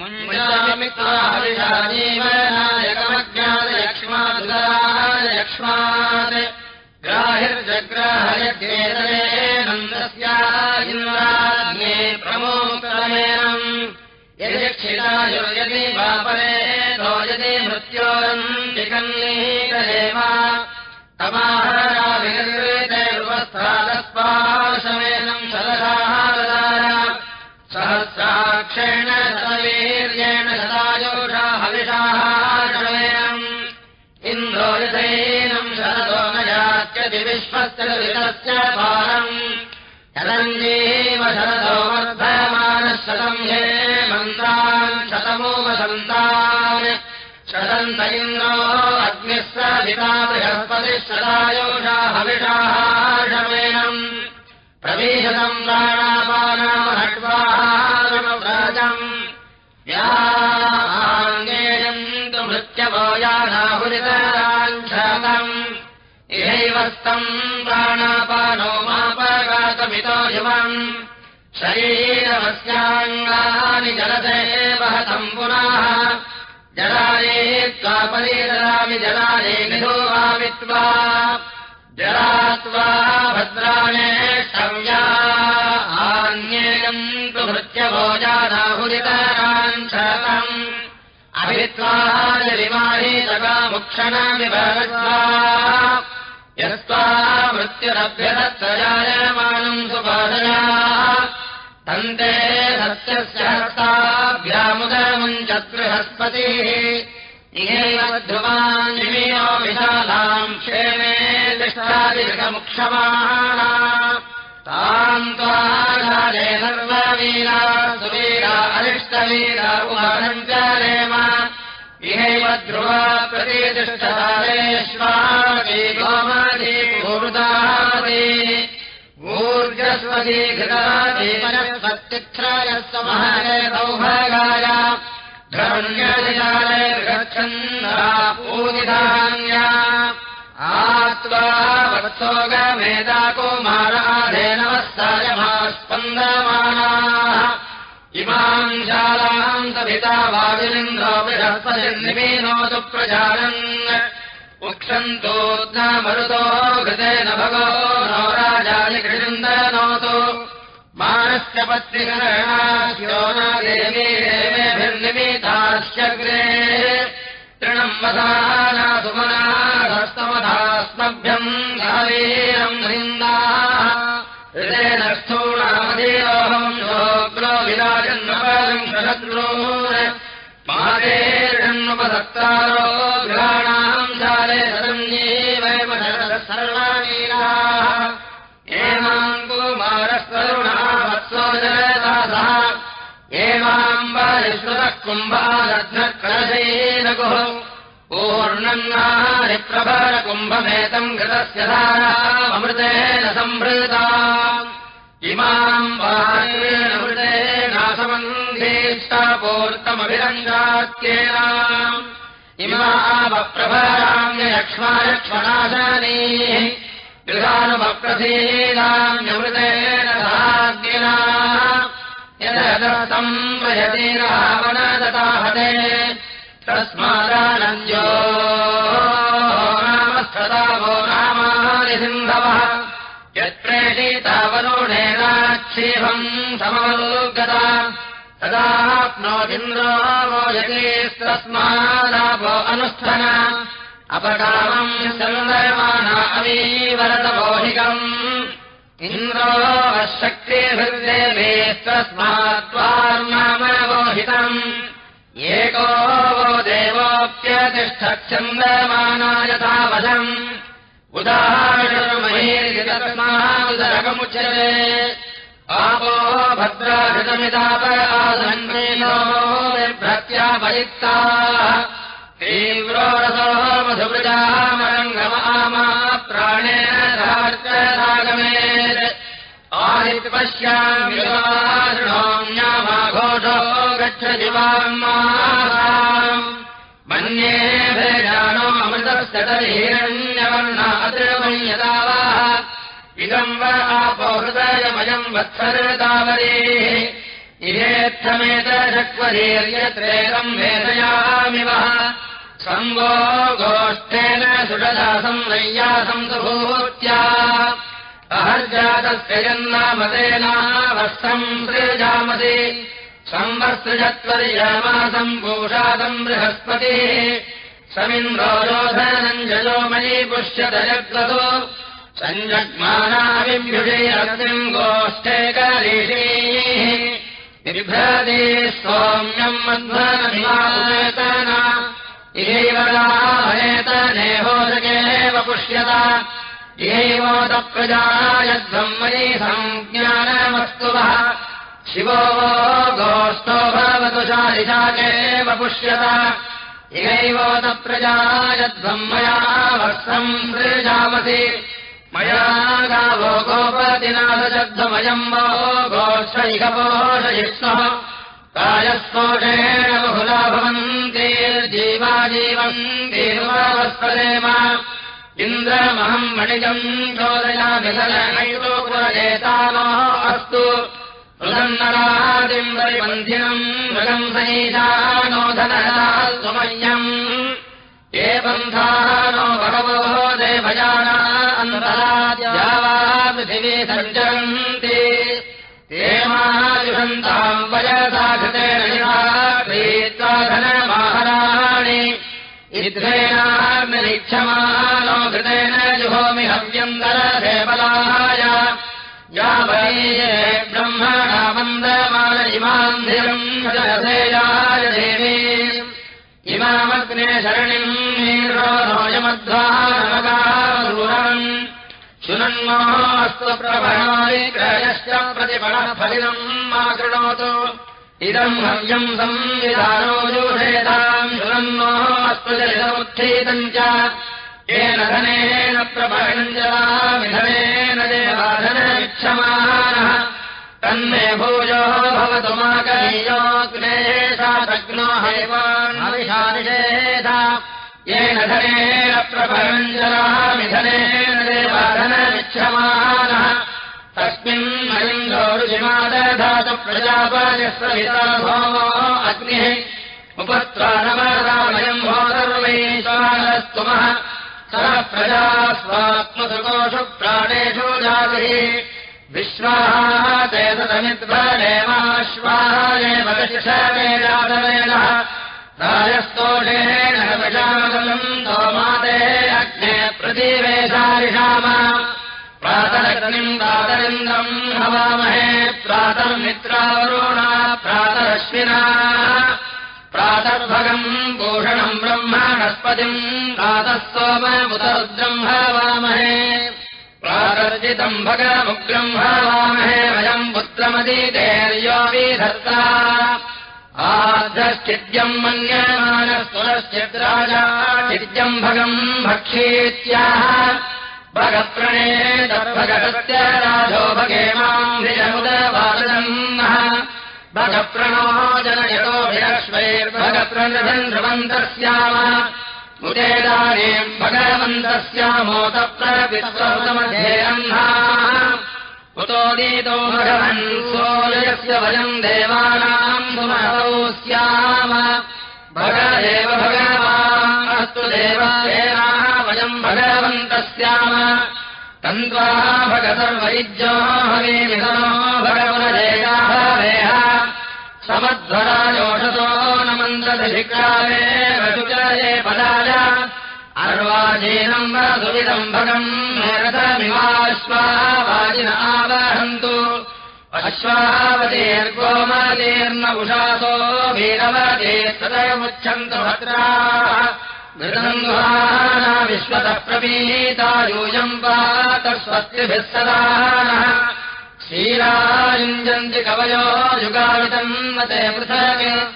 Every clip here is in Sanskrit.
मुञ्जामित्राजीवनायकमज्ञातयक्ष्मादयक्ष्मात् ग्राहिर्जग्राहयज्ञेतरे नन्दस्या इन्द्राज्ञे प्रमोक्तमेनम् यदि क्षितायो यदि वापरे नो यदि मृत्योरम् जिगन्नीतरेव तमाहराविनिर्वृतैर्वस्थादस्पाशमेनम् शरसाहारदाय सहस्राक्षेण सवीर्येण शतायोषा हविषाहारमेनम् इन्द्रो यथैनम् शरदो न यात्यति विश्वस्य वितस्य भारम्। शतञ्जीव शरदो वर्धमानः शतम् हे मन्त्रान् शतमो वसन्तान् शतन्त इन्द्रो अग्निः स विता बृहस्पतिः शतायोषा हविषाहारमेनम् प्रवीशतम् प्राणापानामहट्वाहारमव्राजम् याङ्गेयम् तु मृत्यवो यानाहुरितराञ्छतम् इहैवस्तम् प्राणापानो मापगातमितो युवम्। शरीरमस्याङ्गानि जलते वहतम् पुनः। जलाये त्वापरे ददामि जलाये निधोवामित्वा जलात्वा भद्राणे क्षव्या आन्येयम् तु भृत्यवो जानाहुरितराञ्छतम् अभित्वा यस्त्वा मृत्युरभ्यदत्तजायमानम् सुपादया। तन्ते सत्यस्य हस्ताभ्यामुदमुञ्चद्बृहस्पतिः इहैव ध्रुवाञ्जिमीयो विशालाम् क्षेमे दृष्टादिगमुक्षमाणा ताम् त्वाले सर्ववीरा सुवीरा अरिष्टवीरा उमरञ्चरेम इहैव ध्रुवा पूर्दादी ऊर्जस्वती घृतादीपनस्वत्तिक्षाय समहरे सौभागाय धरण्यदिशाले गच्छन्दा पूजिधान्या आत्वा वत्सोगमेधा कुमाराधेनवस्तायमास्पन्दमानाः इमाम् शालाम् सभिता वायुलिन्द्रो बृहस्पतिर्निमीनोतु प्रजानन् उक्षन्तोऽमरुतो घृतेन भगो नो राजानि कृन्दनोतु मानस्य पत्रिकरणास्यो न देवी देवेभिर्निमितास्यग्रे तृणम् वसाना सुमनास्तमधास्मभ्यम् गावीरम् शोग्रो विराजन्नपरम् शशत्रो मादेर्षन्नुपसत्तारो गृहाणाम् शाले सदन्येवैव सर्वाणीराः एमाम् एमाम् वारिश्रुतः कुम्भारध्नकलशेन गुः पूर्णन्नारिप्रभरकुम्भमेतम् घृतस्य धारामृतेन सम्भृता इमाम् वारेणासमन्धेष्टापूर्तमभिरङ्गात्येन इमावप्रभराम्यक्ष्मायक्ष्मणाशानी गृहानुमप्रसीदाम्यमृतेन सहाग्निना यदतम् वयति रावणदताहते। तस्मादानन्द्यो नामस्तदावो नामानिसिन्धवः यत्प्रेषितावरुणेनाक्षीभम् समवलोगता तदाप्नोदिन्द्रो मोयतेस्तस्मादापो अनुष्ठन। अपकामम् सन्दर्माणा अवीवरतमोहिकम् इन्द्रो शक्तिहृदेवेस्तस्मात्त्वार्नामनवोहितम् एको वो देवोऽप्यतिष्ठच्छन्दमाना यथा वशम् उदाहरणमहीर्यतस्मादुदरकमुच्यते आपो भद्राघृतमिदाप आसन्मेनो बिभ्रत्यापयुक्ताः तीव्रो रसो मधुवृजामरङ्गमामा प्राणेन गच्छ अमृतस्य तर्हिरण्यवर्णातिर्मय्यदावाः इदम् व आपो हृदयमयम् वत्सरतावरेः इहेत्थमेतशक्वरीर्यत्रेकम् वेदयामि वः संवो गोष्ठेन सुषदासम् नय्यासम् सुभूत्या अहर्जातस्य जन्नामतेनावस्त्रम् सृजामसि संवत्सृजत्वर्यमासम् पूषादम् बृहस्पतिः। समिन्द्रो योधनम् जयोमयी पुष्यत जग्रतो। सञ्जग्मानाविभ्युषेरस्मिन् गोष्ठे करीषीः। बिभ्रदे सौम्यम् मध्वनमिवातन इहैव नेहोदकेव पुष्यत इहैवोदप्रजायध्वम्मयी सञ्ज्ञानमस्तु वः शिवो गोस्थो भवतु शालिशाकेव पुष्यत। इहैवोदप्रजायध्वम् मया वत्सम् सृजामसि। मया गावो गोपतिनाथशब्दमयम् वो गोष्ठैकपोषयिष्णः कायस्तोषेण बहुला भवन्ति जीवा जीवन्तीर्वावस्पदेम इन्द्रमहम् मणिजम् चोदयाभिसलनैतो पुरजेतानो अस्तु। रुदन्नरादिम् परिबन्धिनम् मृगम् सैषानोधनरास्तु मह्यम् ये बन्धाः नो बहवो देवयाना अन्तराद्या वा पृथिवी सञ्चरन्ति मायुषन्ताम् वयसा धनमाहराणि। इध्रेणाग्निरीक्षमानो घृतेन जुहोमि हव्यन्दरसेवलाय या वै ब्रह्मणा वन्दमान इमान्धिरम् जयसेयाय देवी। इमामग्ने शरणिम् शुनन्नोऽस्तु प्रभणायश्च प्रतिफलफलिनम् मा कृणोतु। इदम् हव्यम् संविधानो योषेताम् शुनन्नोऽस्तु जलितमुत्थीतम् च। येन धनेन विधनेन देवाधनमिच्छमानः। तन्मे भूयो भवतु माकनीयोग्नेशाग्नो हैवान्विषानिषेध येन धनेन मिधनेन देवाधनमिच्छमानः। तस्मिन् मलिङ्गोरुजिमादधातु प्रजापतिस्वहिता भोमो अग्निः। उपत्रानवरामयम् भो सर्वैश्वानस्तुमः सः प्रजा स्वात्मसुकोषु प्राणेषु जातिः। विश्वाः ते सतमिद्वरेवाश्वाहेव शिषमेलादवेनः राजस्तोषेण विषामलम् सोमाते अग्ने प्रतिवेशारिषाम प्रातरग्निम् प्रातरिन्द्रम् हवामहे प्रातर्मित्रावरुणा प्रातरश्विना। प्रातर्भगम् भूषणम् ब्रह्मणस्पतिम् प्रातः सोममुदरुद्रम् हवामहे। प्रातर्जितम् भगमुग्रम् हवामहे वयम् पुत्रमदीतेर्यो विधत्ता आर्धश्चिद्यम् मन्यमानस्तुरश्चिद्राजा चिद्यम् भगम् भक्षीत्याह भगप्रणेतर्भगतस्य राजो भगे माम् जनयतोभिरश्वैर्भगप्रणधन् ध्रुवन्तस्याम उदेदानीम् भगवन्तस्यामोतप्रविश्वमध्येयह्नाः उतोदीतो भगवन् सोयस्य वयम् देवानाम् सुमहौ स्याम। भग एव भगवान् अस्तु देवानाः वयम् भगवन्तस्याम। तन्त्वा भगतर्वैज्यो हवेमिनो भगवनदेयाः वेह समध्वरायोषतो न रजुकये पदाय अर्वाजीनम् वसुविदम् भगम् रथमिवाश्वावाजिन आवहन्तु। अश्वावतीर्गोमतीर्न उषासो वीरवती तदमुच्छन्तु भद्राः। मृदङ्गुहाना विश्वतः प्रवीता यूयम् पात स्वस्तिभिः सदा नः क्षीरायुञ्जन्ति कवयो युगावितम् मते पृथक्।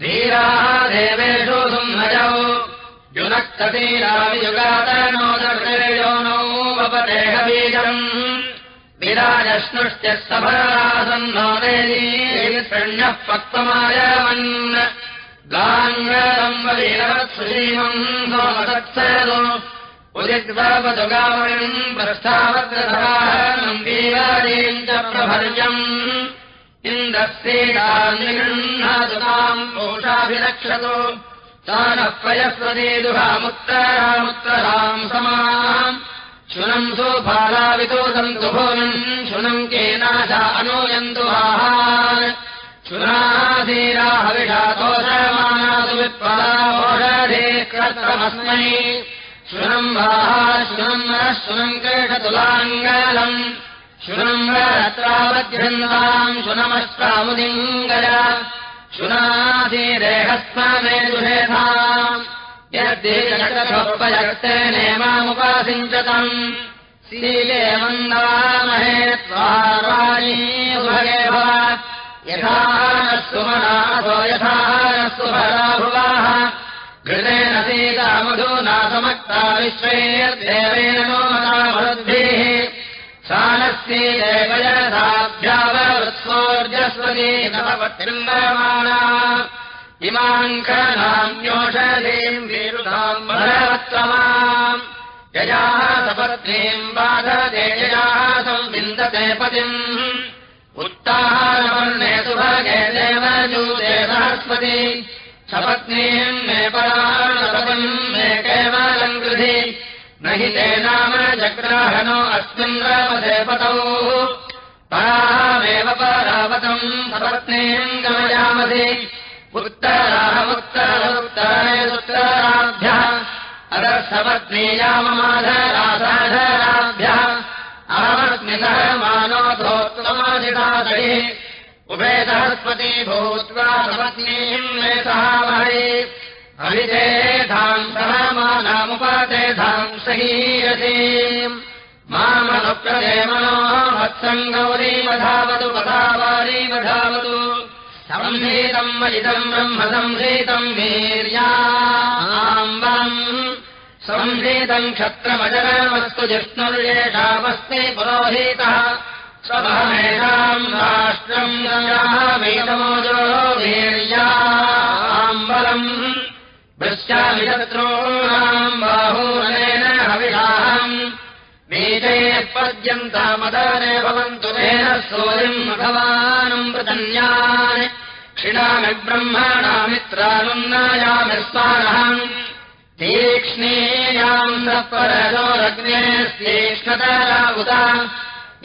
धीराः देवेषु सुम्नजौ युनक्तधीरावियुगातनोदर्यो नौ वपदेहबीजम् विराजश्नुश्च सभरासन्नो देवीण्यः पक्वमायमन् गाङ्गम्बीरवत्सुजीवम् सोमदत्सरो उदिग्वपदुगावणम् प्रस्थावत्रधारणम् वीराजीम् च प्रभर्यम् इन्द्रस्येतान्निगृह्णातु ताम् पोषाभिरक्षतु तानः पयस्वती दुहामुत्तरामुत्तराम् समाम्। शुनम् सुफालावितो सन्तु भुवनम् शुनम् केनाशा अनूयन्तु आहान् शुनाधीराहविषातोषमानासु विप्पलाोषधे कृतमस्मै। शुनम् वाहा शुनम् नः शुनम् केषतुलाङ्गलम् शुनम् वरत्रावध्यन्ताम् शुनमष्टामुदिङ्गय शुनाधीरेहस्ममे दुषेधाम् यद्येकपयक्ते नेमामुपासिञ्चतम्। शीले मन्दामहे त्वाराणी सुभगे भव यथा नः यथा घृतेन सीता मधूना समक्ता विश्वैर्देवेन नो मता मरुद्भिः सानस्येदेवयथाभ्यावृत्सोर्जस्वती नवतिर्माणा इमाङ्कनाम्योषधीम् वीरुधाम् बलवत्तमाम् यजाः सपत्नीम् बाधते यजाः संविन्दते पतिम्। उत्ताहारवर्णे सुभगे देवजूते सहस्पति सपत्नीम् मे पराणपतिम् मे केवलम् गृधि न हि ते नाम जग्राहणो अस्मिन् रामसे पतौ परामेव परावतम् सपत्नीम् गमयामसि उत्तरामुत्तरोत्तरे उत्तराभ्यः अदर्शपत्नीयाममाधरासाधराभ्यः अहमस्मितः मानोधोत्तमादितादयिः उभे सहस्पती भूत्वा सपत्नीम् मे सहामहे हरितेधाम् सह मानामुपतेधाम् सहीयसीम् मामनुप्रदे मनो वत्सम् गौरीवधावतु वधावारीवधावतु संहीतम् वलितम् ब्रह्म संहीतम् वीर्याम्बम् संहीतम् क्षत्रमजरमस्तु जिष्णुर्येषामस्ति पुरोहितः। स्वभमेषाम् राष्ट्रम् वेदमोजो वीर्याम्बलम् पृश्चामि शत्रूणाम् बाहूनेन हविषाहम् बीजैः पर्यन्तामदाने भवन्तु तेन सूर्यम् भगवानम् पृतन्यान् क्षिणामि ब्रह्मणामित्रानुन्नायामि स्वानहम् तीक्ष्णीयाम् न परजोरग्नेस्तीक्ष्णतरा उत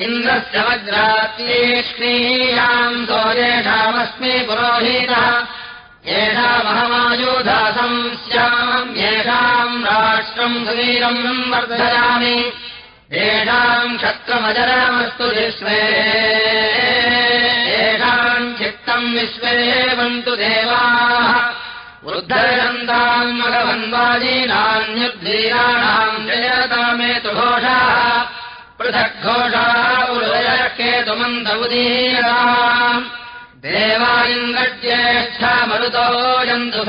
इन्द्रस्य वज्रातीक्ष्णीयाम् सौर्येषामस्मि पुरोहितः येषामहमायुधासम् स्याम् येषाम् राष्ट्रम् सुवीरम् वर्धयामि। येषाम् क्षत्रमजरामस्तु विश्वे। येषाम् चित्तम् विश्वे वन्तु देवाः। वृद्धरन्ताम् मघवन्वाजीनान्युद्धीराणाम् जयतामेतु घोषाः। पृथग्घोषाः उदयकेतुमन्त उदीराम् देवा इन्द्रज्येष्ठा मरुतो जन्तु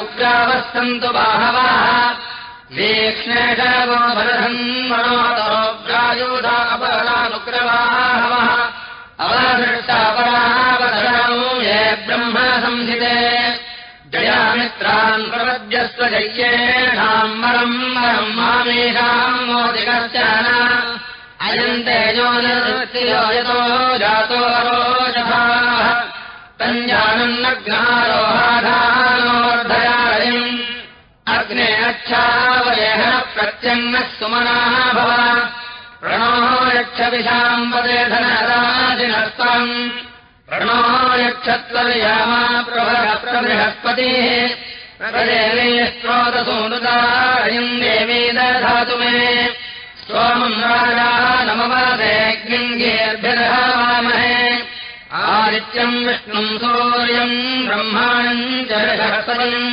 उग्रावः बाहवः। वीक्ष्णेशवो बलधन्मनोतोग्रायुधा अपरानुग्रवाहवः अवधृष्टापरावधरणौ ये ब्रह्म संहिते। जयामित्रान् प्रपद्यस्व जय्येषाम् वरम् वरम् मामेषाम् मोदिकश्च अयम् तेजो निर्वृत्तियो यतो जातो तञ्जानम् नग्नारोहाधानोर्धयारयम् अग्ने अच्छावयः प्रत्यङ्गः सुमनाः भव प्रणो यक्षविशाम्बदे धनराजिनस्तम् प्रणो यक्षत्वयामा प्रभः प्रबृहस्पतिः। प्रदेवे स्रोतसूनुतायम् देवी दधातु मे स्तोमम् राजा नमवादेऽग्निङ्गेऽर्भिर्हवामहे आदित्यम् विष्णुम् सूर्यम् ब्रह्माणम् च बृहस्पतिम्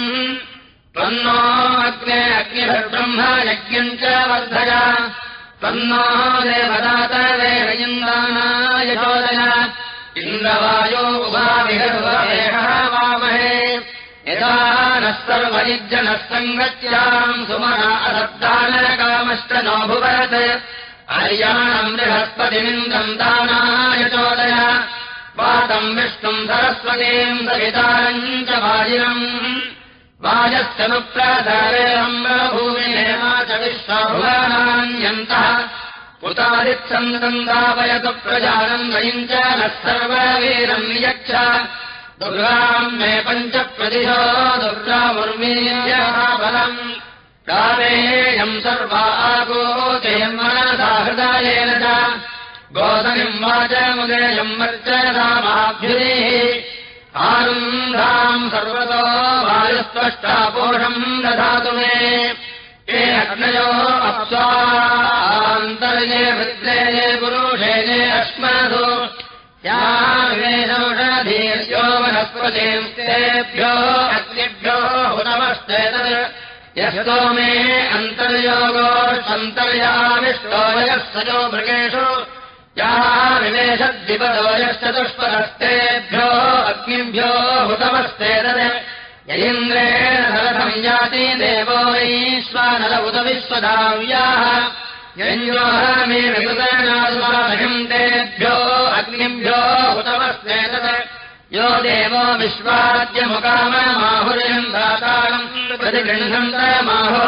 त्वन्नो अग्ने अग्निभिर्ब्रह्म यज्ञम् च वर्धय। त्वन्नो देवदातवेरयिन्दानाय चोदय इन्द्रवायो उभाविहर्वहेषः वामहे। यदा नः सर्वयुज्जनः सङ्गत्याम् सुमना अशब्दानकामश्च नो भुवरत्। हर्याणम् बृहस्पतिमिन्द्रम् दानाय चोदय। वातम् विष्णुम् सवितारम् च वाजिनम् वाजश्चनुप्रधारेरम्बभूमिनेमा च विश्वभुवनान्यन्तः। उतादित्सन्दन्दापयतु प्रजानम् वयम् च नः सर्ववीरम् नियच्छ दुर्गाम् मे पञ्च प्रतिशो दुर्गामुर्मीयः बलम् कालेयम् सर्वा आगोचयम् मनसा हृदायेन च। गोधनिम् वाचमुदेयम् मर्चदामाभ्युदेः आरुन्धाम् सर्वतो वायुस्पष्टापोषम् दधातु मे। ये अग्नयो अप्स्वान्तर्ये वृत्तेये पुरुषेये अश्मसु यावेदौषधीर्यो वनस्पतेभ्यो अग्निभ्यो हुतमस्ते तत्। यस्तो मे अन्तर्योगो सन्तर्याविष्टो यः मृगेषु। याः विवेशद्विपदो यश्चतुष्पदस्तेभ्यो अग्निभ्यो यीन्द्रेण सरथम् याति देवो विश्वधाव्याः यञ्जोहमे विकृतनादुपाहिम् तेभ्यो अग्निभ्यो हुतमस्ते तत् यो देवो विश्वाद्यमुकाममाहुर्यम् दातारम् प्रतिगृह्णन्त माहु।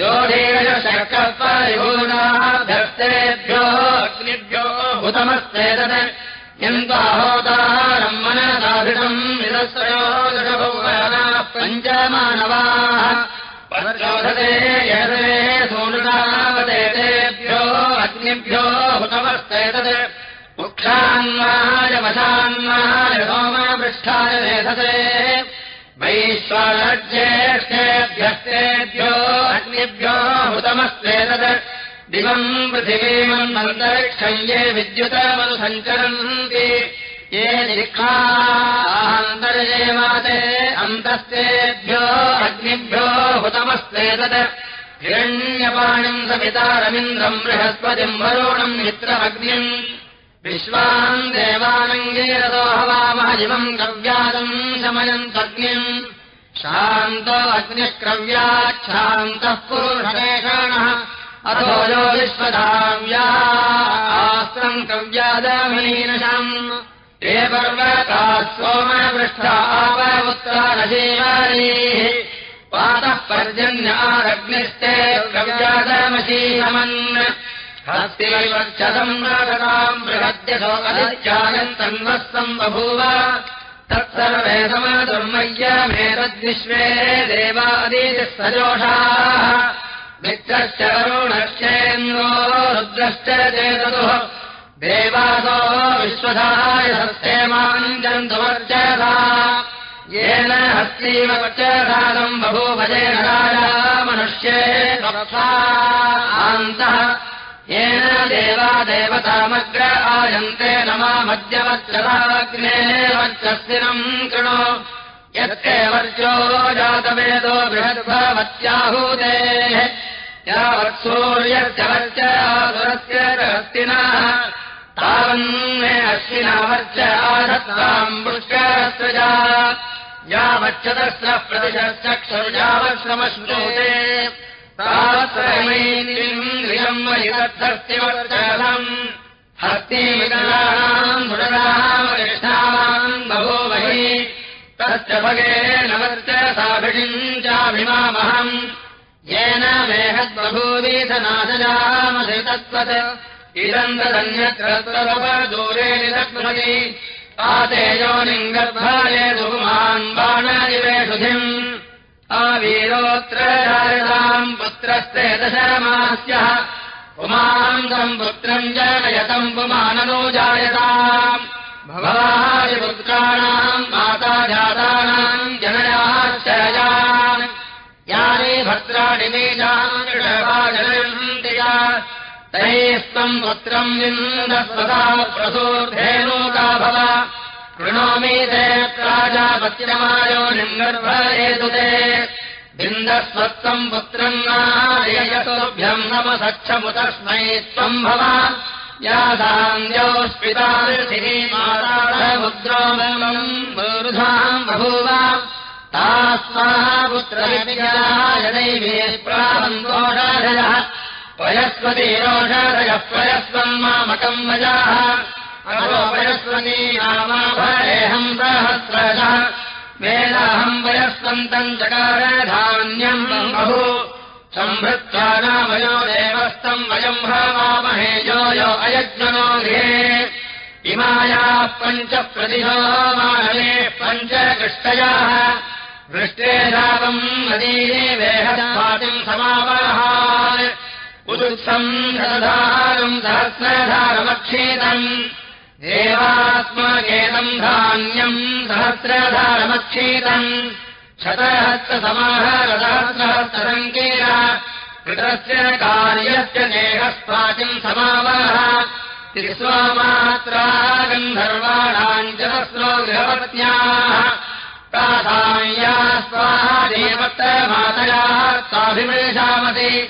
यो देव शर्कपरिभूनाभ्यस्तेभ्यो अग्निभ्यो हुतमस्ते तत् यन्ताहोतारम् मनसाधितम् निरस्त्रयो दशभुवनाः पञ्चमानवाः यदे सोनृतावते तेभ्यो अग्निभ्यो हुतमस्ते तत् मुक्षान्वाय वशान्वाय सोमपृष्ठाय वेधते वैश्वाज्येष्ठेभ्यस्तेभ्यो अग्निभ्यो हुतमस्ते तत् दिवम् पृथिवीमन्तरिक्षम् ये विद्युतमनुसञ्चरन्ति ये निखान्तर्ये माते अन्तस्तेभ्यो अग्निभ्यो हुतमस्ते तत्। हिरण्यपाणिम् सवितारमिन्द्रम् बृहस्पतिम् वरुणम् मित्रमग्निम्। विश्वान् देवानङ्गीरतो हवामहजिवम् क्रव्यादम् शमयन्तग्निम्। शान्तो अग्निः क्रव्याच्छान्तः पुरुषेषणः अथो यो विश्वधाव्यास्त्रम् कव्यादमीनशम् हे पर्वताः सोमपृष्ठा आपमुत्रानजीवारीः पातः पर्जन्यारग्निस्ते कव्यादमशीनमन् हस्तिवर्चतम् नागताम् बृहद्यसो अधित्यायन्तन्वस्तम् बभूव। तत्सर्वे समदुर्मय्यमेतद्विश्वे देवादीतिः सजोषाः। मित्रश्च वरुणश्चेन्द्रो रुद्रश्च चेतुः देवासो विश्वधाय हस्तेमान् जन्तुवर्चसा येन हस्तीववर्चसादम् बभूभजेन राजा मनुष्ये आन्तः येन देवा देवतामग्र आयन्ते न मा मध्यवच्चराग्ने वर्चस्विनम् कृणो। यत्ते वर्चो जातवेदो बृहद्भवत्याहूतेः। यावत्सूर्यस्य वर्च आसुरस्य हस्तिनः तावन्मे अश्विना वर्च आधत्ताम् पुष्करस्रजा। यावच्चतस्रः प्रतिशश्चक्षुर्यावश्रमश्रूते तावत्रयमैन्द्रियम् वैदद्धस्तिवर्चलम् हस्तिमितराणाम् मृडाम् वरिष्ठानाम् बभूवहि तश्च भगेन वर्च साभिषिम् चाभिमामहम्। येन मेहद्बभूवीधनाशजामधितत्वत् इदम् तदन्यत्र आतेजोनिम् गर्भाय सुमान् बाणनिवेषुधिम् आवीरोऽत्र धारिताम् पुत्रस्ते दशमास्यः पुमान्तम् पुत्रम् जनयतम् पुमाननो जायताम्। भवादिपुत्राणाम् माता जातानाम् जनयाश्चयान् यानि भद्राणि बीजानि तैः स्वम् पुत्रम् विन्दस्वता प्रसूर्धेनोका भव। कृणोमि ते प्राजापत्यमायो निम्गर्भयेतु ते। बिन्दस्वत्वम् पुत्रम् नाययतोभ्यम् नमसच्छमुतस्मै त्वम् भव। यादान्योस्पितामुद्रोधाम् बभूव तास्माः पुत्रैवे प्रावन्तोषाधयः पयस्वती रोषाधयः पयस्वन् मामकम् वजाः। अथो पयस्वती नामाभरेऽहम् सहस्रशः। वेदाहम् पयस्वन्तम् चकारधान्यम् बहु सम्भृत्वा नामयो देवस्तम् वयम् भवामहे यो यो अयज्ञनो गृहे। इमायाः पञ्च प्रतिशो मानवे पञ्च कृष्टयाः वृष्टे रावम् नदीये वेहदातिम् समावाहा उदुत्सम् शतधारम् सहस्रधारमक्षेतम्। देवात्मकेतम् धान्यम् सहस्रधारमक्षेतम्। शतहस्रसमाहरसहस्रहस्रसङ्केन कृतस्य कार्यस्य देहस्वाचिम् समावाह। त्रिस्वामात्रा गन्धर्वाणाम् च तस्रो गृहपत्न्याः। प्राधान्या स्वाहा देवत्र मातयाः स्वाभिमृशामति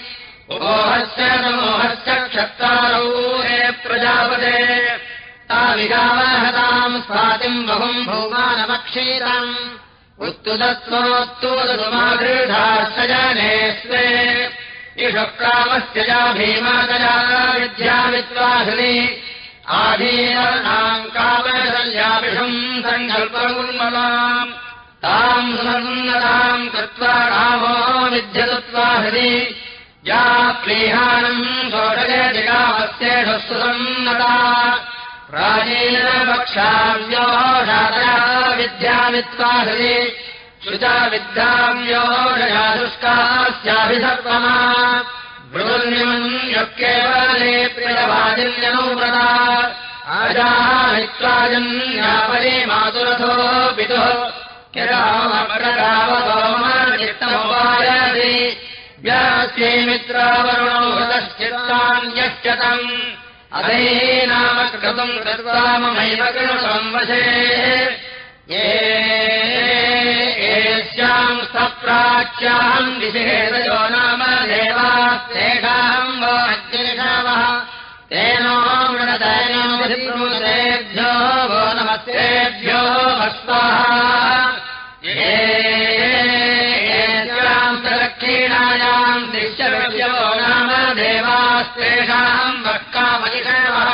मोहश्च मोहश्च क्षत्तारौ हे प्रजापते। ताविगावहताम् स्वातिम् बहुम् भौमानमक्षीरम्। उत्तुदत्वोत्तुदमागृढाश्चजने स्वे इषक्रामस्य या भीमादया विद्याविद्वाहनि आधीनाम् कामशल्याभिषम् सङ्कल्पमुन्मलाम्। ताम् सुनन्नताम् कृत्वा रामो विद्यदत्वाहनि या क्लीहानम् सोषयदिकामस्येषुसन्नता प्राचीन पक्षाव्योषादया विद्याविद्वाहनि श्रुता विद्याव्योषया शुष्कास्याभिसर्पमा बृहन्यमन् यः केवले प्रियवादिन्यनुव्रता आजाहित्वाजन्यापरे मातुरथो पितुः। किरामपरगावतोमचित्तमुपायति व्यास्ये मित्रावरुणो हृतश्चित्तान्यश्चतम् अधे नाम कृतम् कृत्वा ममैव येष्याम् सप्राच्याम् विषेदयो नाम देवास्तेषाम् वाज्येषावः तेनो मृणतयनोऽधिब्रूतेभ्यो वो नमस्तेभ्यो येष्याम् प्रदक्षिणायाम् दृश्यवृभ्यो नाम देवास्तेषाम् वक्कामहिषवः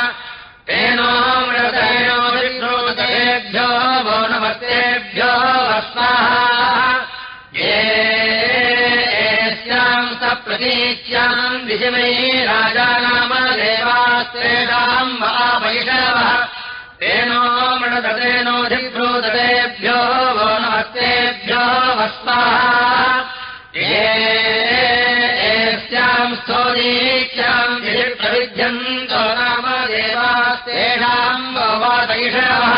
तेनो मृतयनोऽधिब्रूतेभ्यो वो नमस्तेभ्यो भस्वाः येष्याम् स प्रतीच्याम् विषमे राजा नाम देवास्तेषाम् वा वैषवः तेनो मृणदतेनोऽधिभ्रूततेभ्यो वो नमस्तेभ्यो भस्वाः विधिप्रविध्यन्तो नाम देवास्तेषाम् वो वा वैषवः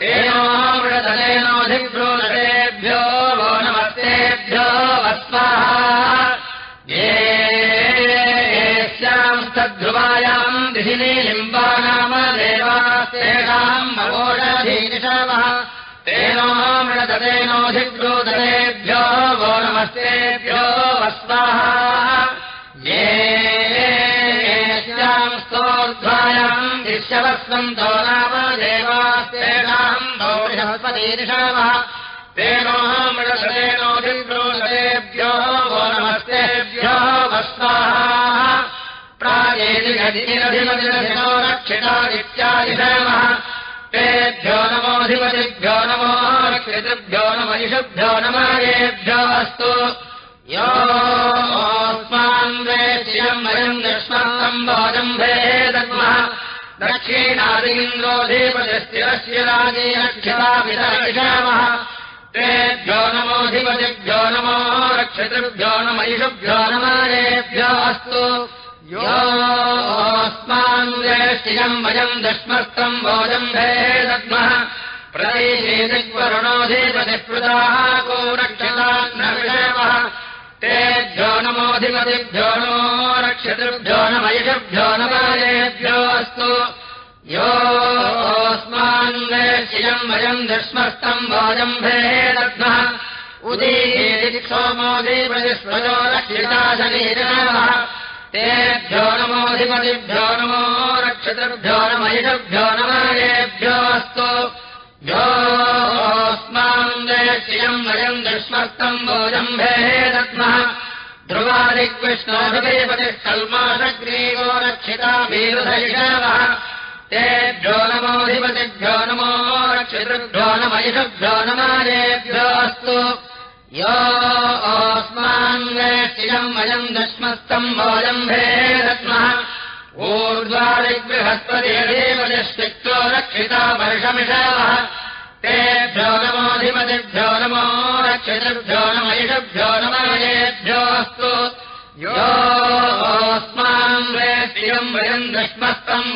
तेनो मृणदतेनोऽधिभ्रूततेभ्यो वो नमस्तेभ्यो भस्वाः येष्याम् स्तध्रुवायाम् दिशिनी लिम्बा नाम देवास्तेषाम् भवोषधीनिषवः तेनो मृणदतेनोऽधिब्रूततेभ्यो वो नमस्तेभ्यो वस्वाः येष्याम् स्तोर्ध्वायाम् दिश्यवस्वन्तो नाम देवास्तेषाम् भौषपतीनिषवः तेनो मृणदतेनोऽधिब्रूततेभ्यो वो नमस्तेभ्यो वस्वाः प्रायेदिगधिरधिमदिरधिनो रक्षितादित्यादिशमः तेभ्यो नमोऽधिपतिभ्यो नमो रक्षितृभ्यो नमयिषुभ्यो नमयेभ्यो अस्तु। योऽस्मान् वेश्यम् वयम् दश्मन्तम् भोजम्भे दद्मः दक्षिणादिन्द्रोऽधिपतिस्थिरस्य राजे रक्षिताभिषामः तेभ्यो नमोऽधिपतिभ्यो नमो रक्षितृभ्यो नमयिषुभ्यो नमयेभ्यो अस्तु योऽस्मान् वेश्यम् वयम् दश्मस्तम् भोजम्भे दद्मः को रक्षतान्नविषयवः तेभ्यो नमोऽधिपतिभ्यो नमो रक्षतृभ्यो नमयिषभ्यो नमयेभ्यो अस्तु योऽस्मान् वेश्यम् वयम् दश्मस्तम् भोजम्भे दद्मः उदीदिक्सोमोऽधिपतिस्पृतो रक्षिता शरीरवः तेभ्यो नमोऽधिपतिभ्यो नमो रक्षतृभ्यो नमयिषभ्यो नमयेभ्यो अस्तु योऽस्मान् देश्यम् वयम् दुष्मस्तम् भोजम्भे दद्मः। ध्रुवादिकृष्णोऽधिपतिः रक्षिता वीरधैषवः तेभ्यो नमोऽधिपतिभ्यो नमो रक्षितृभ्यो नमयिषभ्यो नमयेभ्यो योऽस्मान् वेष्टिजम् वयम् दश्मस्तम् वोजम्भे दद्मः ऊर्ध्वादिबृहस्पतिदेवजस्वित्वो रक्षिता वर्षमिषवः तेभ्यो नमोऽधिपतिभ्यो नमो रक्षितभ्यो नमयिषभ्यो नमयेभ्योऽस्तु योऽस्मान् वेष्टिजम् वयम् दश्मस्तम्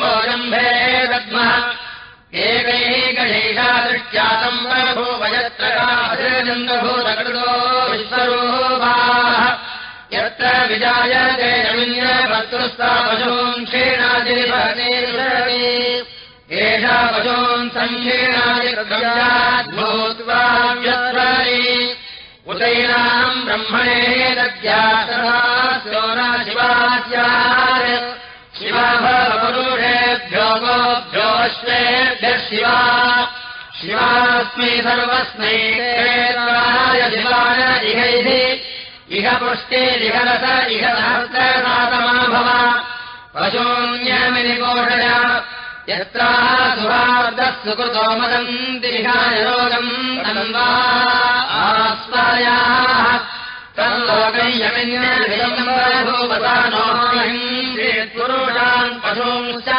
वोजम्भे दद्मः एकैकैषा दृष्ट्यातम् प्रभूवयत्रकाभूतकृतो विश्वरूपाः। यत्र विजायते यमिन्यभर्तृस्ता पशून् क्षीणादिभूत्वा एषा पशून् सङ्क्षीणादिभूत्वाव्यस्वरी उदैनाम् ब्रह्मणे न शिवास्याय शिवा। शिवास्मै सर्वस्मै शिवाय इहैः। इह पुष्टिरिहरस इह सहस्रसातमा भव पशून्यमिनिकोषय यत्रा मदन्तिहाय रोगम् तन्वा। आस्वायाः पुरुषान् पशूंश्च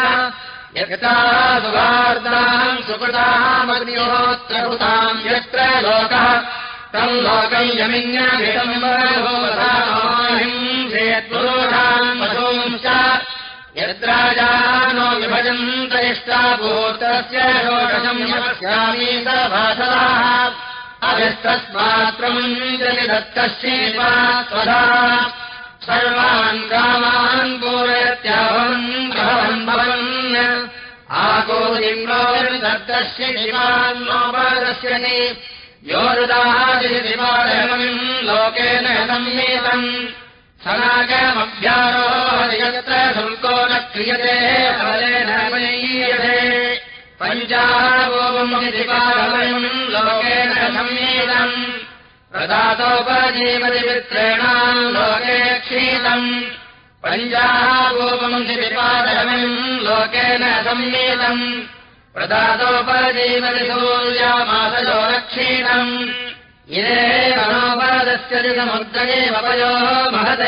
यथा सुवार्ताम् सुकृतामग्निहोत्रभृताम् यत्र लोकः तम् लोकम् यमिन्यभिषम्बरोधान् पशूंश्च यद्राजानो विभजन्त इष्टाभूतस्य लोकशम् यस्यामी स भासदाः अभिस्तस्मात्रमुञ्जलि दत्तश्चेवा स्वधा सर्वान् कामान् पूरयत्याभवन् भवन्। भवन् आकोदिङ्गो दत्तस्य शिवान् लोकेन सम्मेतम्। सनागमभ्यारोहयत्र शुल्को न क्रियते फलेन मयीयते पञ्चागोपमधिपालवयम् लोकेन सम्मेतम् प्रदातोपजीवतिमित्रेणाम् लोके क्षीतम् पञ्चागोपमधिपादयम् लोकेन सम्मेतम् प्रदातोपजीवति सूर्यामासयो रक्षीतम् ये मनोपदस्यदिसमुद्रयेवपयोः महत्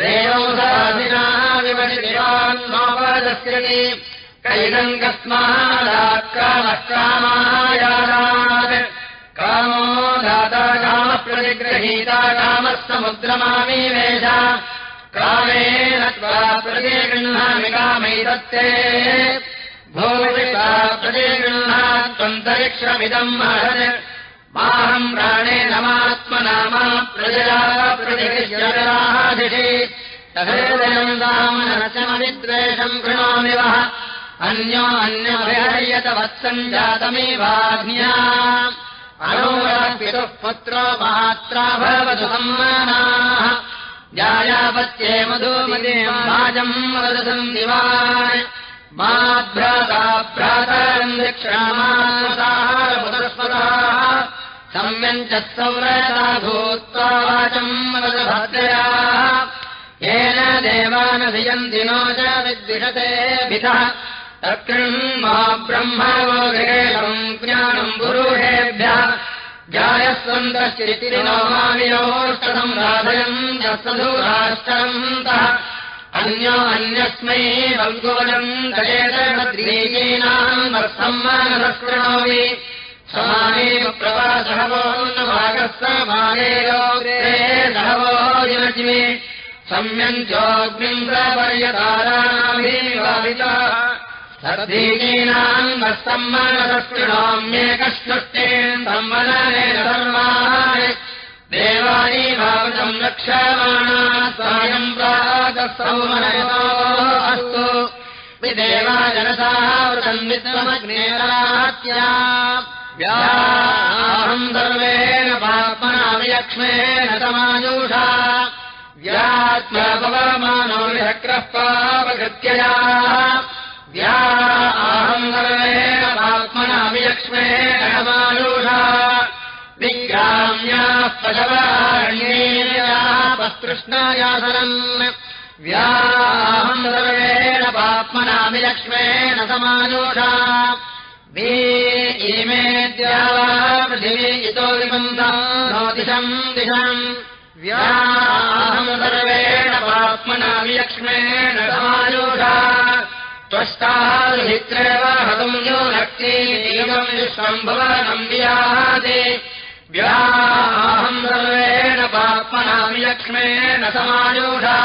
देवौसादिनाः विवशिवान्नोपदस्यति कैनम् कस्मादाक्रामक्रामायादात् कामो दाता कामप्रतिगृहीता कामः समुद्रमामीवेश कामेन त्वा प्रतिगृह्णामि कामैतत्ते। भोविता प्रतिगृह्णात्वन्तरिक्षमिदम् महत्। माहम् प्राणेन मात्मनामा प्रजया प्रतिगृह्यराधिषि तथैदयम् दामनरचमविद्वेषम् कृणोमि वः अन्यो अन्यभयर्यत वत्सञ्जातमेवाज्ञा अनोरपितुः पुत्रो मात्रा भवतु सम्मानाः। जायापत्ये मधुमदेवम् राजम् वदसम् दिवान् माभ्राता भ्रातरम् दक्षिणामासारपुतस्पदाः सम्यञ्चः सौरता भूत्वा वाचम् वदभद्रयाः येन देवानभियन्ति नो च विद्विषते ब्रह्मवो गृहेलम् ज्ञानम् पुरुषेभ्यः जायस्वन्दश्चितिरिनो मावियोष्टम् राधयम् जसधूराष्टरन्तः अन्यो अन्यस्मै वल्गोजम् दयेतद्रीयीनाम् वत्सम्मानसकृणोमि समानेव प्रवासः वोन्नभागः समानेयो सहवो जिनचिमे सम्यञ्चोऽग्निम् सर्दीकीनाम् वत्सम्मानसकृणोम्येकष्टुष्टेन् सम्मनेन सर्वान् देवानी भावतम् रक्षमाणा सायम् वृतम् विद्वमग्नेरात्या व्याहम् सर्वेण पाप्मना विलक्ष्मेण समायुषा व्यात्मपवमानो विचक्रः पापकृत्यया अहम् सर्वेण पाप्मना विलक्ष्मेण समायुषा। विग्राम्याः पशवाण्येयापस्तृष्णायासनम् व्याहम् सर्वेण पाप्मनामिलक्ष्मेण समायोषा वे इमे द्यावा पृथिवी इतो विबन्धा। नो दिशम्। व्याहम् सर्वेण पाप्मना विलक्ष्मेण व्यादे व्याहम् सर्वेण पाप्मना विलक्ष्मेण समायुषा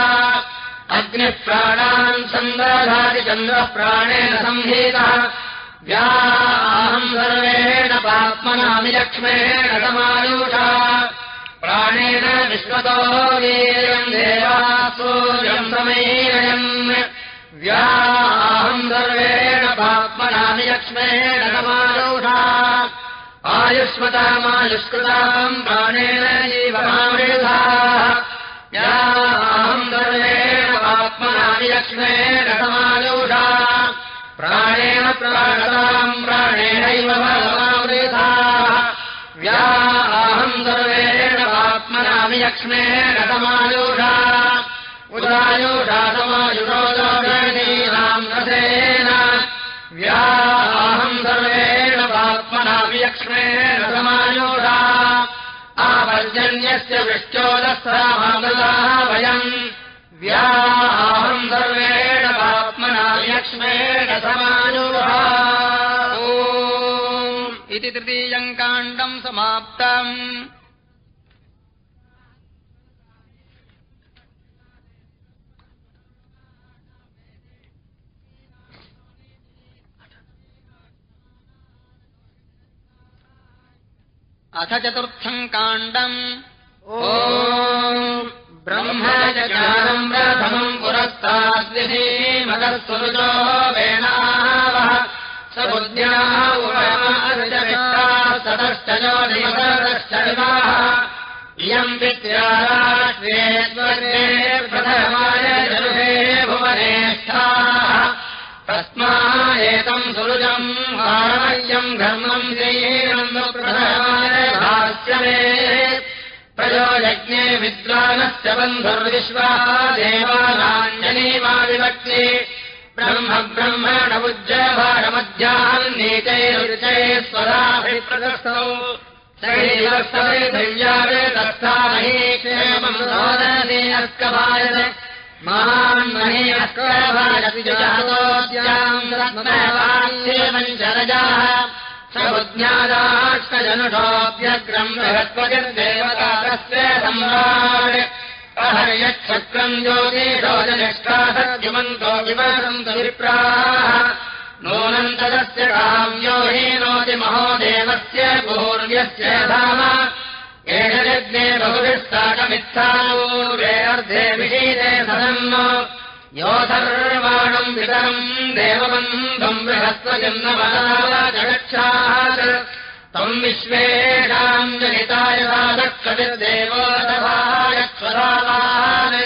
अग्निः प्राणान् सन्दधाति चन्द्रः प्राणेन संहितः। व्याहम् सर्वेण पाप्मनामिलक्ष्मेण समायुषा प्राणेन विश्वतो वीर्यम् देवासूर्यम् समीरयन् पाप्मनामिलक्ष्मेण समायुषा आयुष्मतामायुष्कृताम् प्राणेन जीवमामृधा याहम् सर्वेण आत्मनादिलक्ष्मेण समायुषा प्राणेन प्राणताम् प्राणेनैव भगवामृथा व्याहम् सर्वेण आत्मनामिलक्ष्मेण समायुषा उदायुषा समायुषोदीनाम् रसेन। व्याहम् सर्वेण आपर्जन्यस्य वृष्टोदस्रामृताः वयम्। व्याहम् सर्वेण लक्ष्मेण समानुः इति तृतीयम् काण्डम् समाप्तम् अथ चतुर्थम् काण्डम्। ओ ब्रह्मचारम् प्रथमम् पुरस्ताद्विधि मदस्वरुजो वेणावः। स बुद्ध्याः उपमाश्च योनिमदश्चरिवाः इयम् विद्याराष्ट्रे प्रथमाय जलुषे भुवनेष्ठाः तस्मा एतम् सुरुजम् वारमह्यम् घर्मम् भाष्यमे प्रयो यज्ञे विद्वानस्य बन्धुर्विश्वा देवानाञ्जनीमाविभक्ति ब्रह्म ब्रह्मण उज्जभारमध्याह्नीचैरुचै स्वराभिप्रदस्तौ शैवस्तवे तस्थामही क्षेमम् रोदने अस्कभायते महान्महे अस्कभारति जातोद्याम् समुज्ञादाष्टजनुषोऽभ्यग्रम् बृहस्पतिर्देवताकस्य सम्राट् अहर्यच्छक्रम् ज्योतिषोजनिष्ठासद्युमन्तो विवसन्तभिप्राः नूनम् तदस्य काम्यो हीनोति महोदेवस्य पूर्व्यस्य धाम एष यज्ञे बहुभिस्ताकमित्थानूरे अर्धे विषीते सदम् यो सर्वाणम् वितरम् देवबन्धम् बृहस्वजन्मवदाजगच्छात् तम् विश्वेषाम् जनिताय साधक्षतिर्देवोदभायस्वदावान्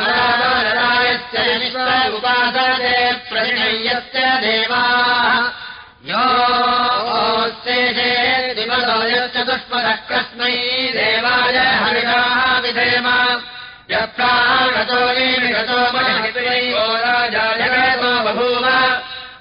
यात्मरायस्य विश्व उपासते प्रतिनय्यस्य देवाः दुष्पदः कस्मै देवाय हरिणाः विधेम। राजाजगतो बभूव।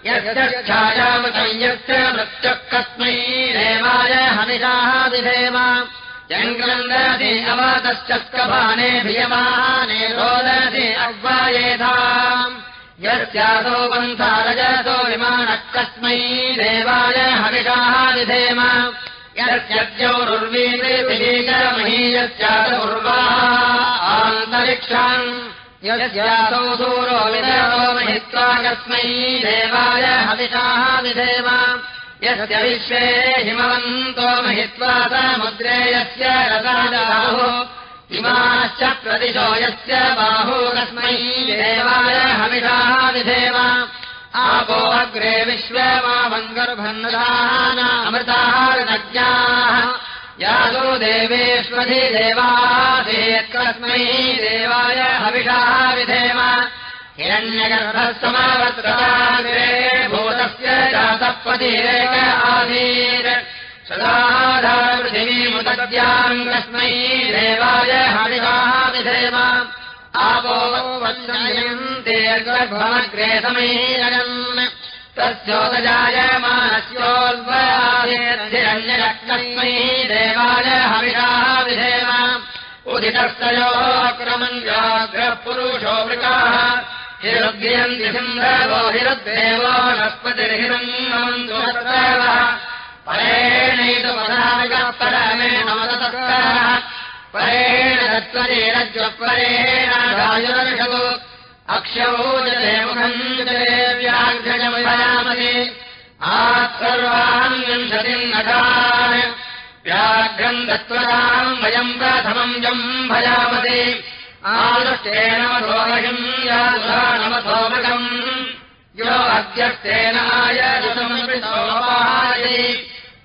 यच्छायामतयस्य मृत्युः कस्मै देवाय हनिषाः विधेम। यङ्ग्रन्दति अवातश्चस्कभाने भियमाने रोदति अग्वायेधाम् यस्यासो पन्थारजसो विमानः कस्मै देवाय हनिषाः विधेम यस्यद्यौरुर्वीर्यमहीयस्यादुर्वाः आन्तरिक्षान्। यस्यासौ सूरो विदयो महित्वा कस्मै देवाय हविषाः विधेम यस्य विश्वे हिमवन्तो महित्वा समुद्रे यस्य रसाजाहुः इमाश्च प्रदिशो यस्य बाहू कस्मै देवाय हविषाः विधेम आपो अग्रे विश्वमामङ्गर्भन्नदानामृताहारज्ञाः यासो देवेष्वधिदेवासेत्कस्मै देवाय हविषाः विधेम हिरण्यगर्भः समावत्रे भूतस्य जातपतिरेक आसीत् सदाधारपृथिवीमुदद्याम् कस्मै देवाय विधेम। आपो वन्दयन्ते समीरयन् तस्योदजायमानस्योल्वाधीनाम् देवायरक्तस्मै देवाय हविषाः विधेम। उदितस्तयोक्रमम् व्याघ्रः पुरुषो वृकाः सिंहवो हिरुद्देवो नस्पतिर्हिरम् परेण तत्त्वरेणज्वपरेण राजुरषतु अक्षौ जले मुखम् जले व्याघ्रजमयामहे आत्सर्वान् विंशतिम् नटान् व्याघ्रम् दत्त्वताम् वयम् प्रथमम् जम् भयामते आदृष्टेन मधोमहिम् यादुधा नमथोमकम् यो अध्यस्तेनाय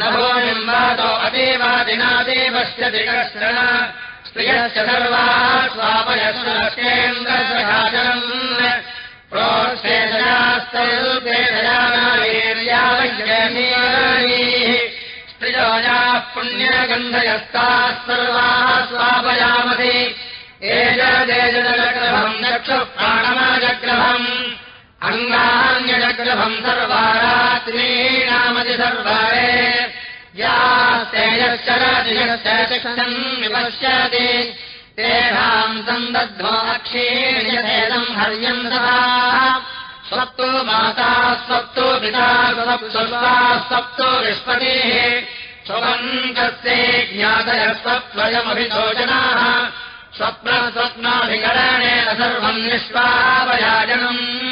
नभो निम्बादो अतीवादिनादेवश्यति कश्चन स्त्रियश्च सर्वाः प्रोक्षेषयास्तैर्यावैर्यावैर्यमीः स्त्रियोजाः पुण्यगन्धयस्ताः सर्वाः स्वापयामति एजदेजलग्रभम् चक्षुः प्राणमाजग्रभम् अङ्गान्यजग्रभम् सर्वारात्रीणामति सर्वारे। यास्तेजश्चरतिशम् विपश्यति। तेषाम् सन्दध्वो अक्षीर्यभेदम् हर्यम् सदा। स्वप्तो माता स्वप्तो पिता स्वप्स्वा स्वप्तो विष्पतेः। स्वपङ्कस्ये ज्ञातयः स्वप्नयमभिशोचनाः स्वप्नस्वप्नाभिकरणेन सर्वम् निष्पापयाजनम्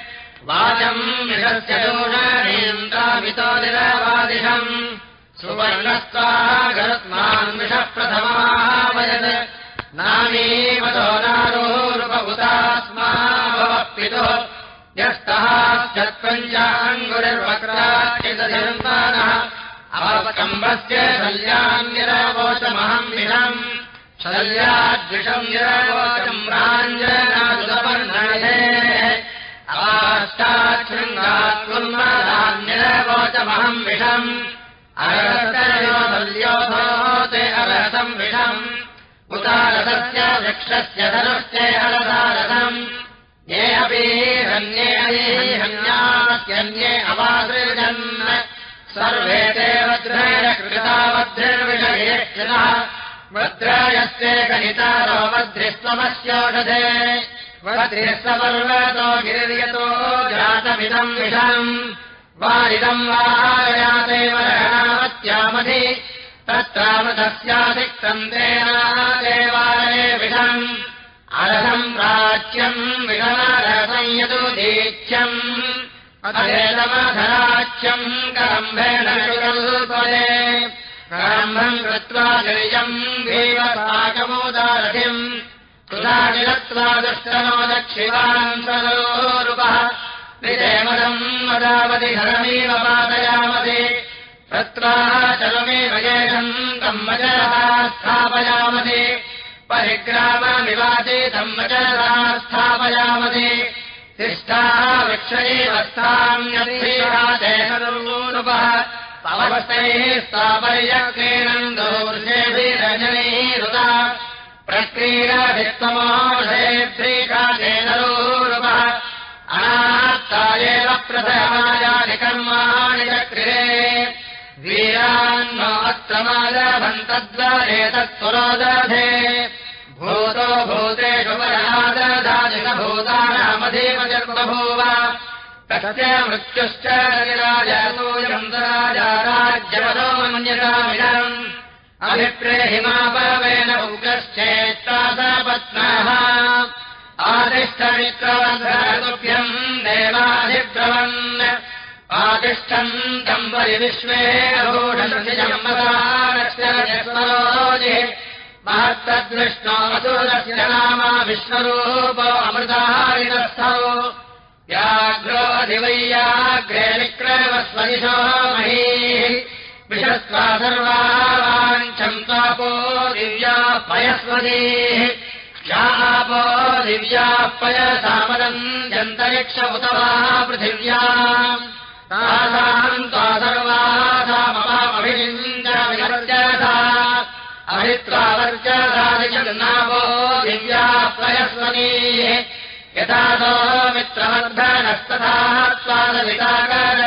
वाचम् विषस्य दोषेन्द्रामितो निरवादिशम् सुवर्णस्त्वागरत्मान् विषः प्रथमावयत् नामीवतो नारोरुपभुतास्मा भवपितुः यस्तः चत्पञ्चाङ्गुरिर्वक्राचिदधिर्मानः अवकम्बस्य शल्यान्यरवोचमहम् विषम् शल्याद्विषम् निरवोचम् राञ्जनादुदपर्णये कुर्मदान्यरवोचमहम् विषम् अरसयो शल्योधोते अरसम् विषम् उतारसस्य वृक्षस्य धनुश्चे अलसारसम् ये अपि हन्ये हन्यास्यन्ये अवासृजन् सर्वे ते कृतः वज्रायस्ते गणितारो वज्रिस्त्वमस्योषधे वज्रिस्त्वपर्वतो गिर्यतो जातमिदम् विषम्। वारिदम् वायाते पयामधि तत्रामृतस्याधिक्तन्त्रेण देवालये विषम्। अर्हम् प्राच्यम् करम्भेण शुकल्पदे। करम्भम् कृत्वा गिरियम् भीवसाकमोदारथिम् दक्षिवान् सरोरुपः निदेमदम् वदावति हरमेव पादयामदे तत्रा चलमेव तम् वचरः स्थापयामदे परिग्रामनिवासे तम् वचरः स्थापयामदे तिष्ठाः वृक्षयेवस्तान्यधिरादेहरूपः पवस्तैः स्थापयक्रीणम् दोर्जेभिरजनैरुता प्रक्रीडाभित्तमोषेभ्रीकादेनरूपः अनात्ता एव प्रथमायानि कर्माणि चक्रिरे। वीरान्नोत्तमादभन्तद्वरेतत्पुरोदधे भूतो भूतेषु वरादधादिनभूतानामधेव जन्मभूव तस्य मृत्युश्च राजसूयन्तराजाराज्यपदो मन्यतामिदम् अभिप्रेहिमापवेन उग्रश्चेत्तासपत्नः आदिष्टमित्रवन्धुभ्यम् देवाधिब्रवन् आतिष्ठम् तम् परिविश्वे अभूषणस्य महत्तद्विष्णो मधुरस्य नाम विश्वरूपो अमृतारितस्थौ व्याघ्रोऽधिवैयाग्रे विक्रमस्वदिशो महीः विषस्त्वा सर्वाञ्छम् तापो दिव्यापयस्वदीः यापो दिव्यापयसामदम् जन्तरिक्ष उत वा पृथिव्या। तासाम् त्वा सर्वासामपामभिषिञ्चविवर्जसा अभित्वावर्जसादिजन्नावो दिव्यापयस्वनीः यथासो मित्रवर्धनस्तथा स्वादविताकार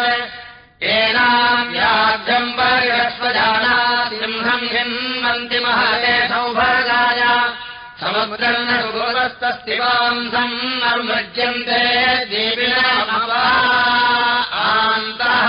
र्यश्वजाना सिंहम् हिन्वन्ति महते सौभगाय समुद्रम् सुगोरस्तस्तिवांसम् अनुमृज्यन्ते समग्रन्नभोगस्तस्य आन्तः।